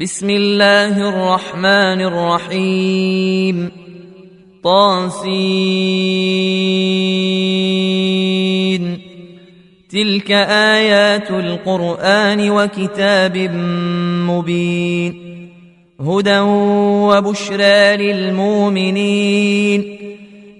بسم الله الرحمن الرحيم. طاسين. تلك آيات القرآن وكتاب مبين. هدى وبشرى للمؤمنين.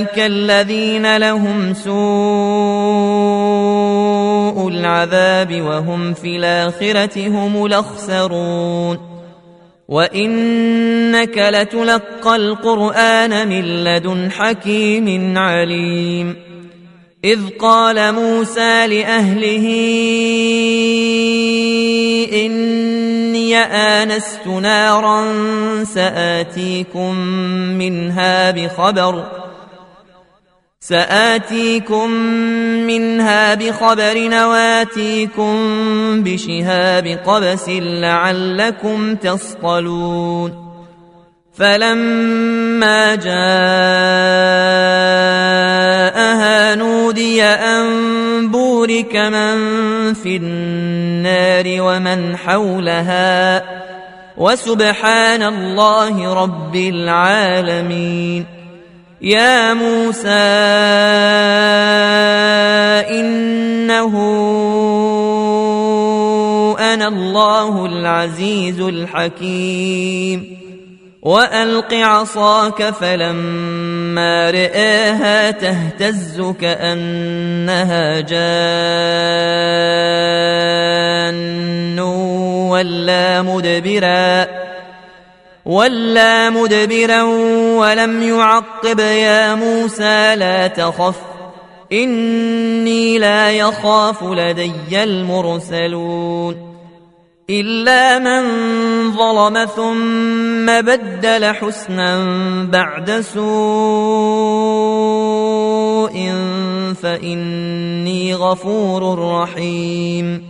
أولئك الذين لهم سوء العذاب وهم في الآخرة هم الأخسرون. وإنك لتلقى القرآن من لدن حكيم عليم. إذ قال موسى لأهله إني آنست نارا سآتيكم منها بخبر. سآتيكم منها بخبر نواتيكم بشهاب قبس لعلكم تصطلون فلما جاءها نودي أن بورك من في النار ومن حولها وسبحان الله رب العالمين يا موسى إنه أنا الله العزيز الحكيم. وألق عصاك فلما رآها تهتز كأنها جان ولا مدبرا. ولا مدبرا ولم يعقب يا موسى لا تخف إني لا يخاف لدي المرسلون إلا من ظلم ثم بدل حسنا بعد سوء فإني غفور رحيم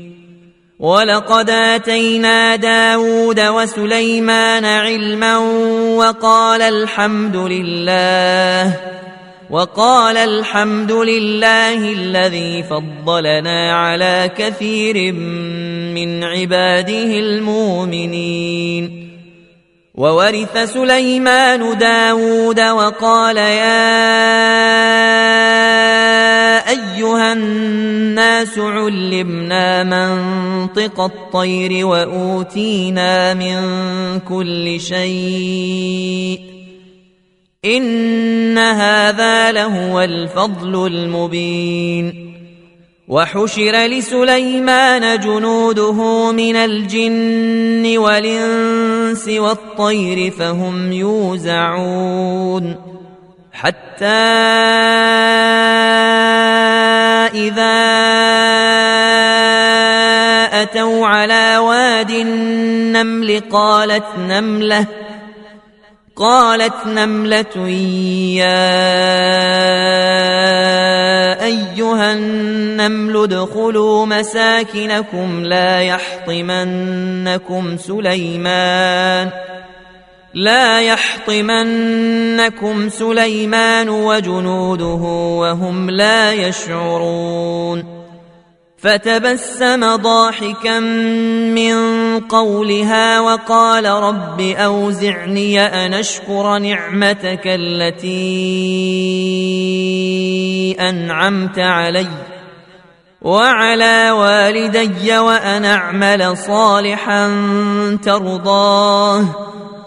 ولقد آتينا داود وسليمان علما وقال الحمد لله وقال الحمد لله الذي فضلنا على كثير من عباده المؤمنين وورث سليمان داود وقال يا الناس علمنا منطق الطير وأوتينا من كل شيء. إن هذا لهو الفضل المبين. وحشر لسليمان جنوده من الجن والإنس والطير فهم يوزعون. حتى إذا أتوا على واد النمل قالت نملة قالت نملة يا أيها النمل ادخلوا مساكنكم لا يحطمنكم سليمان. لا يحطمنكم سليمان وجنوده وهم لا يشعرون. فتبسم ضاحكا من قولها وقال رب أوزعني أن أشكر نعمتك التي أنعمت علي وعلى والدي وأن أعمل صالحا ترضاه.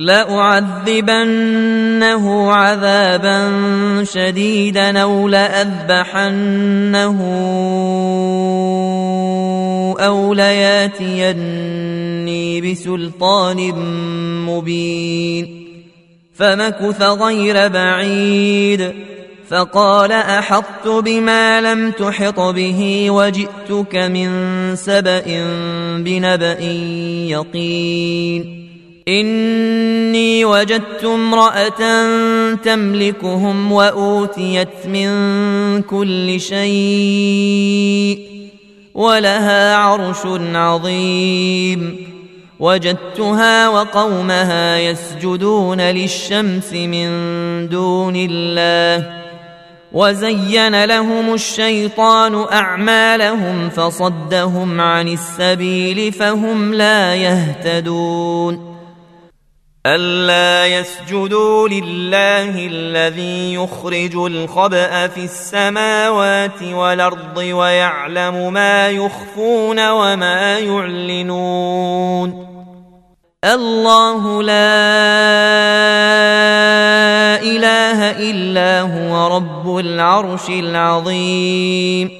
لأعذبنه عذابا شديدا أو لأذبحنه أو لياتيني بسلطان مبين. فمكث غير بعيد. فقال أحطت بما لم تحط به وجئتك من سبأ بنبأ يقين. إني وجدت امرأة تملكهم وأوتيت من كل شيء ولها عرش عظيم. وجدتها وقومها يسجدون للشمس من دون الله. وزين لهم الشيطان أعمالهم فصدهم عن السبيل فهم لا يهتدون. ألا يسجدوا لله الذي يخرج الخبأ في السماوات والأرض ويعلم ما يخفون وما يعلنون. الله لا إله إلا هو رب العرش العظيم.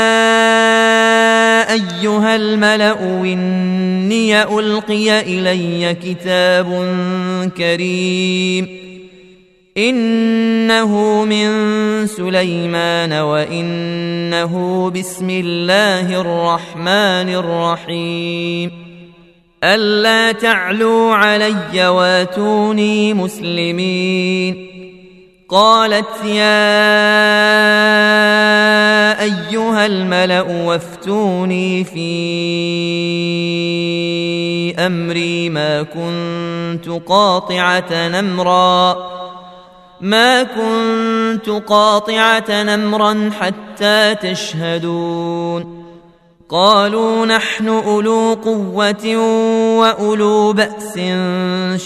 أيها الملأ إني ألقي إلي كتاب كريم. إنه من سليمان وإنه بسم الله الرحمن الرحيم. ألا تعلوا علي واتوني مسلمين. قالت يا أيها الملأ وافتوني في أمري ما كنت قاطعة نمرا. ما كنت قاطعة نمرا حتى تشهدون. قالوا نحن أولو قوة وأولو بأس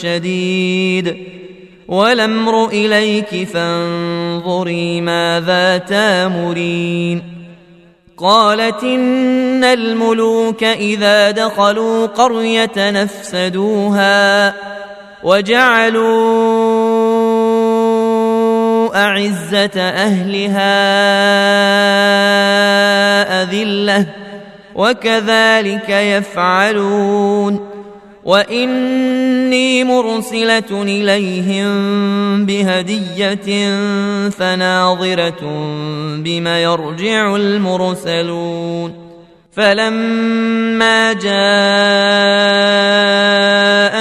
شديد. والامر إليك فانظري ماذا تامرين. قالت إن الملوك إذا دخلوا قرية نفسدوها وجعلوا أعزة أهلها أذلة وكذلك يفعلون واني مرسله اليهم بهديه فناظره بم يرجع المرسلون فلما جاء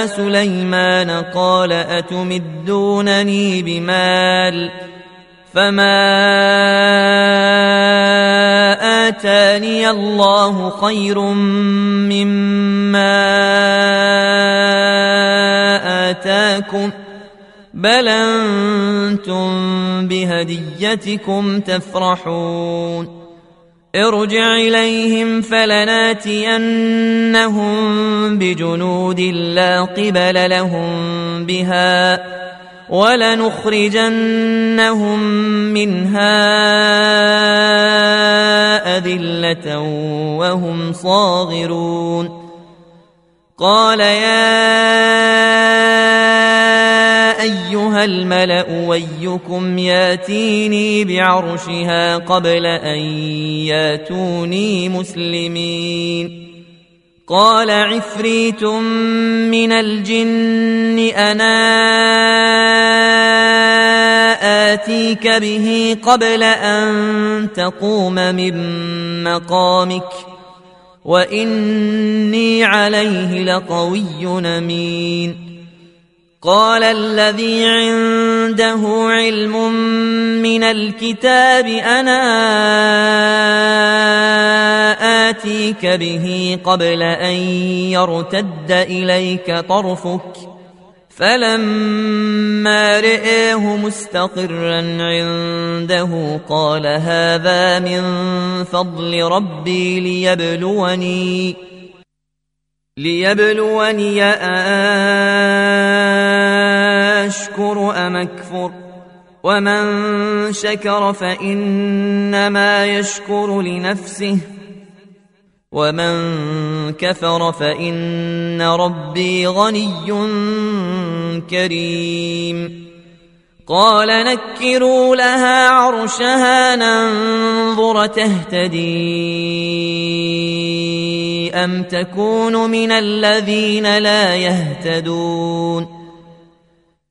سليمان قال اتمدونني بمال فما آتاني الله خير مما بل أنتم بهديتكم تفرحون ارجع إليهم فلناتينهم بجنود لا قبل لهم بها ولنخرجنهم منها أذلة وهم صاغرون قال يا أيها الملأ ويكم ياتيني بعرشها قبل أن ياتوني مسلمين. قال عفريت من الجن أنا آتيك به قبل أن تقوم من مقامك وإني عليه لقوي أمين. قال الذي عنده علم من الكتاب أنا آتيك به قبل أن يرتد إليك طرفك فلما رئيه مستقرا عنده قال هذا من فضل ربي ليبلوني ليبلوني أشكر أم أكفر؟ ومن شكر فإنما يشكر لنفسه. ومن كفر فإن ربي غني كريم. قال نكروا لها عرشها ننظر تهتدي. أم تكون من الذين لا يهتدون؟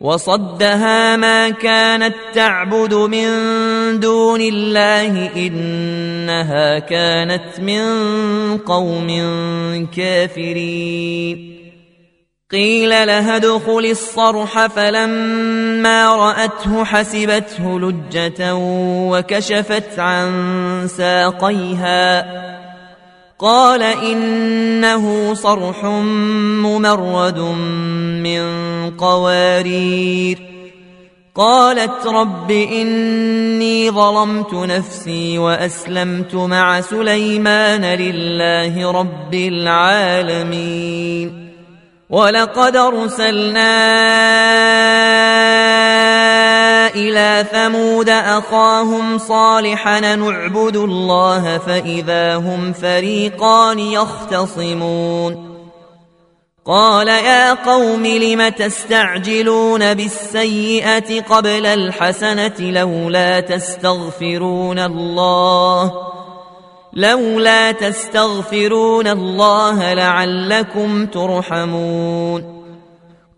وصدها ما كانت تعبد من دون الله إنها كانت من قوم كافرين. قيل لها ادخل الصرح فلما رأته حسبته لجة وكشفت عن ساقيها. قال إنه صرح ممرد من قوارير. قالت رب إني ظلمت نفسي وأسلمت مع سليمان لله رب العالمين. ولقد أرسلنا إلى ثمود أخاهم صالحا نعبد الله فإذا هم فريقان يختصمون. قال يا قوم لم تستعجلون بالسيئة قبل الحسنة لولا تستغفرون الله؟ لولا تستغفرون الله لعلكم ترحمون.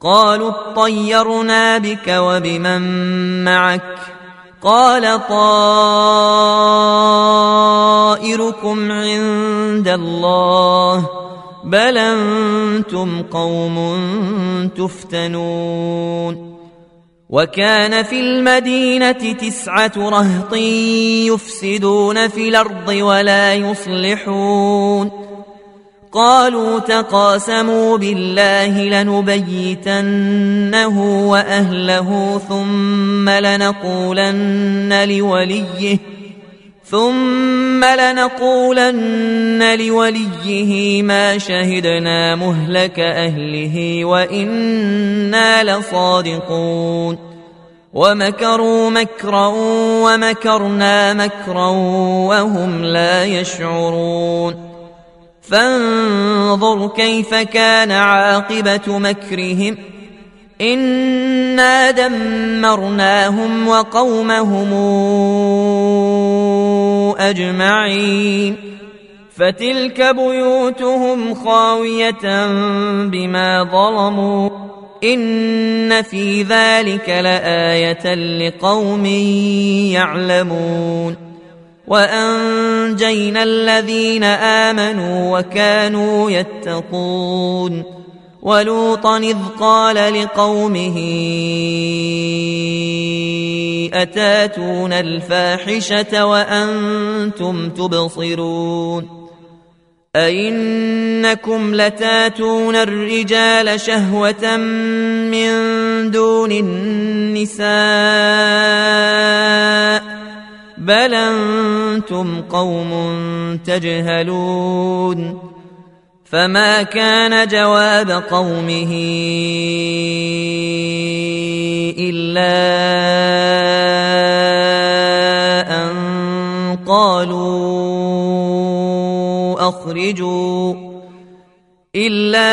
قالوا اطيرنا بك وبمن معك. قال طائركم عند الله. بل أنتم قوم تفتنون. وكان في المدينة تسعة رهط يفسدون في الأرض ولا يصلحون. قالوا تقاسموا بالله لنبيتنه وأهله ثم لنقولن لوليه ثم لنقولن لوليه ما شهدنا مهلك أهله وإنا لصادقون. ومكروا مكرا ومكرنا مكرا وهم لا يشعرون. فانظر كيف كان عاقبة مكرهم انا دمرناهم وقومهم أجمعين فتلك بيوتهم خاوية بما ظلموا إن في ذلك لآية لقوم يعلمون وأنجينا الذين آمنوا وكانوا يتقون. ولوطا إذ قال لقومه أتاتون الفاحشة وأنتم تبصرون؟ أئنكم لتاتون الرجال شهوة من دون النساء بل أنتم قوم تجهلون فما كان جواب قومه إلا أن قالوا أخرجوا إلا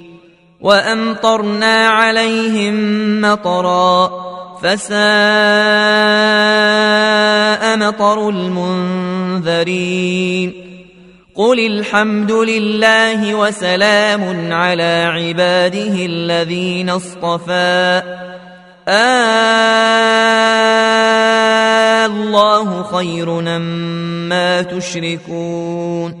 وأمطرنا عليهم مطرًا فساء مطر المنذرين. قل الحمد لله وسلام على عباده الذين اصطفى. آه الله خير مما تشركون.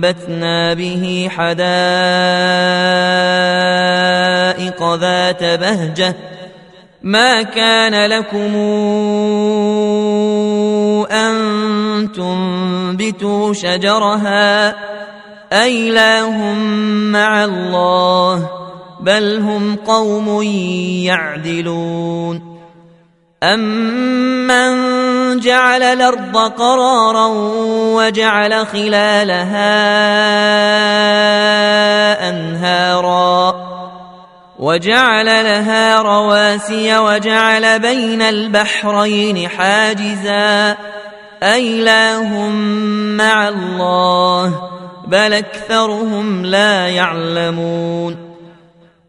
فأنبتنا به حدائق ذات بهجة. ما كان لكم أن تنبتوا شجرها. أإله مع الله بل هم قوم يعدلون. أمن جعل الأرض قرارا وجعل خلالها أنهارا وجعل لها رواسي وجعل بين البحرين حاجزا أإله مع الله بل أكثرهم لا يعلمون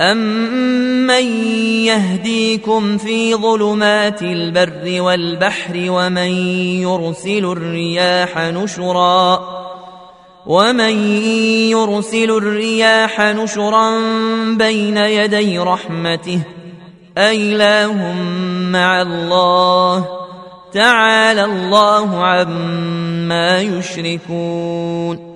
أمن يهديكم في ظلمات البر والبحر ومن يرسل الرياح نشرا ومن يرسل الرياح نشرا بين يدي رحمته أإله مع الله تعالى الله عما يشركون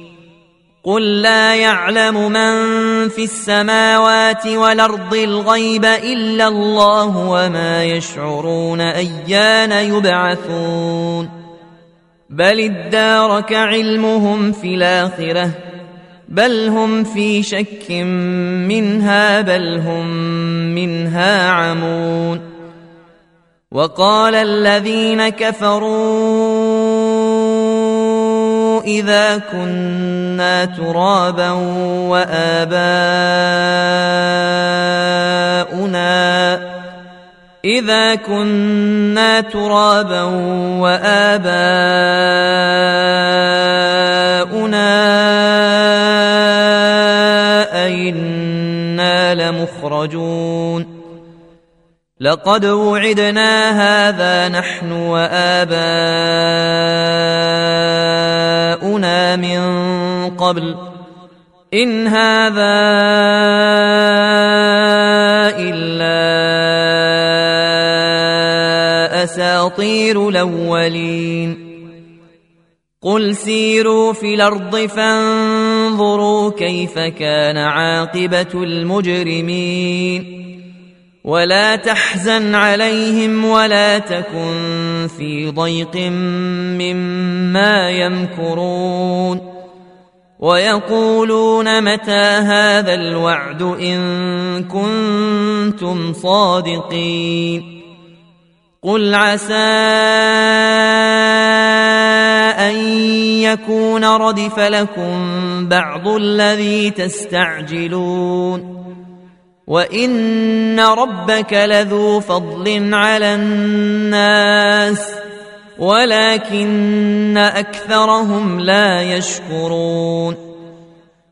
قل لا يعلم من في السماوات والارض الغيب الا الله وما يشعرون ايان يبعثون بل ادارك علمهم في الاخره بل هم في شك منها بل هم منها عمون وقال الذين كفروا إذا كنا ترابا وآباؤنا إذا كنا ترابا وآباؤنا أئنا لمخرجون لقد وعدنا هذا نحن وآباؤنا من قبل. إن هذا إلا أساطير الأولين. قل سيروا في الأرض فانظروا كيف كان عاقبة المجرمين. ولا تحزن عليهم ولا تكن في ضيق مما يمكرون ويقولون متى هذا الوعد إن كنتم صادقين قل عسى أن يكون ردف لكم بعض الذي تستعجلون وان ربك لذو فضل على الناس ولكن اكثرهم لا يشكرون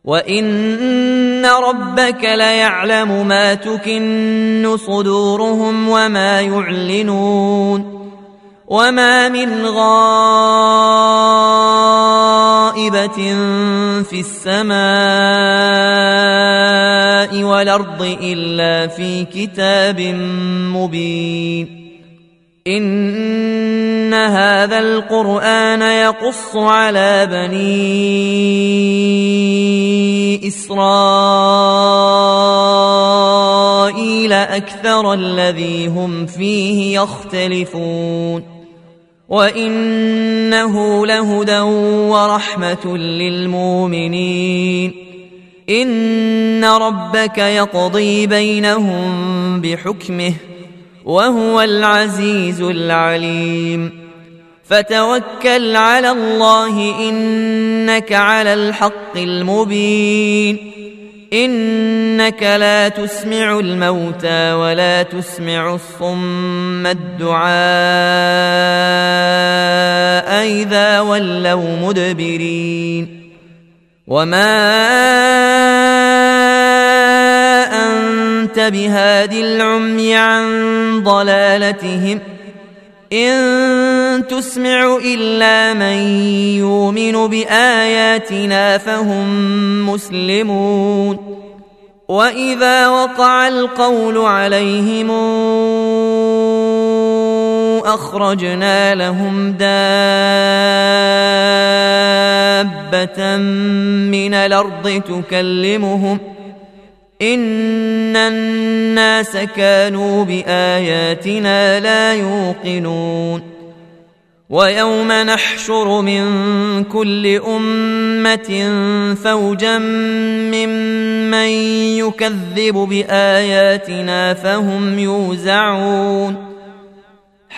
وان ربك ليعلم ما تكن صدورهم وما يعلنون وما من غائبه في السماء والأرض إلا في كتاب مبين. إن هذا القرآن يقص على بني إسرائيل أكثر الذي هم فيه يختلفون. وإنه لهدى ورحمة للمؤمنين. إن ربك يقضي بينهم بحكمه وهو العزيز العليم. فتوكل على الله إنك على الحق المبين. إنك لا تسمع الموتى ولا تسمع الصم الدعاء إذا ولوا مدبرين. وما أنت بهاد العمي عن ضلالتهم إن تسمع إلا من يؤمن بآياتنا فهم مسلمون وإذا وقع القول عليهم أخرجنا لهم دابة من الأرض تكلمهم ۖ ان الناس كانوا باياتنا لا يوقنون ويوم نحشر من كل امه فوجا ممن يكذب باياتنا فهم يوزعون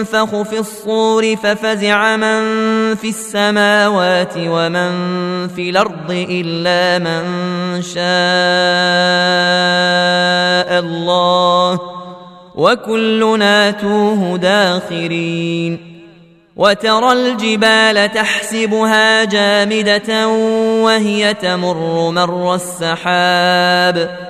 ينفخ في الصور ففزع من في السماوات ومن في الأرض إلا من شاء الله وكلنا توه داخرين وترى الجبال تحسبها جامدة وهي تمر مر السحاب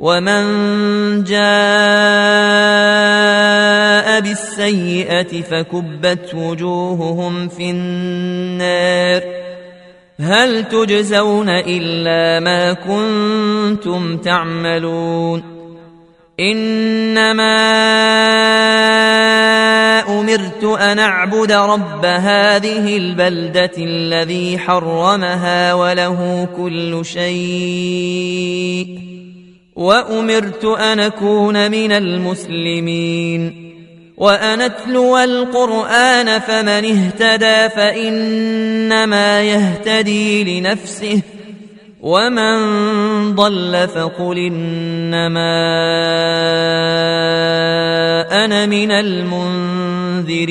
ومن جاء بالسيئة فكبت وجوههم في النار هل تجزون إلا ما كنتم تعملون إنما امرت ان اعبد رب هذه البلده الذي حرمها وله كل شيء وأمرت أن أكون من المسلمين. وأن أتلو القرآن فمن اهتدى فإنما يهتدي لنفسه. ومن ضل فقل إنما أنا من المنذرين.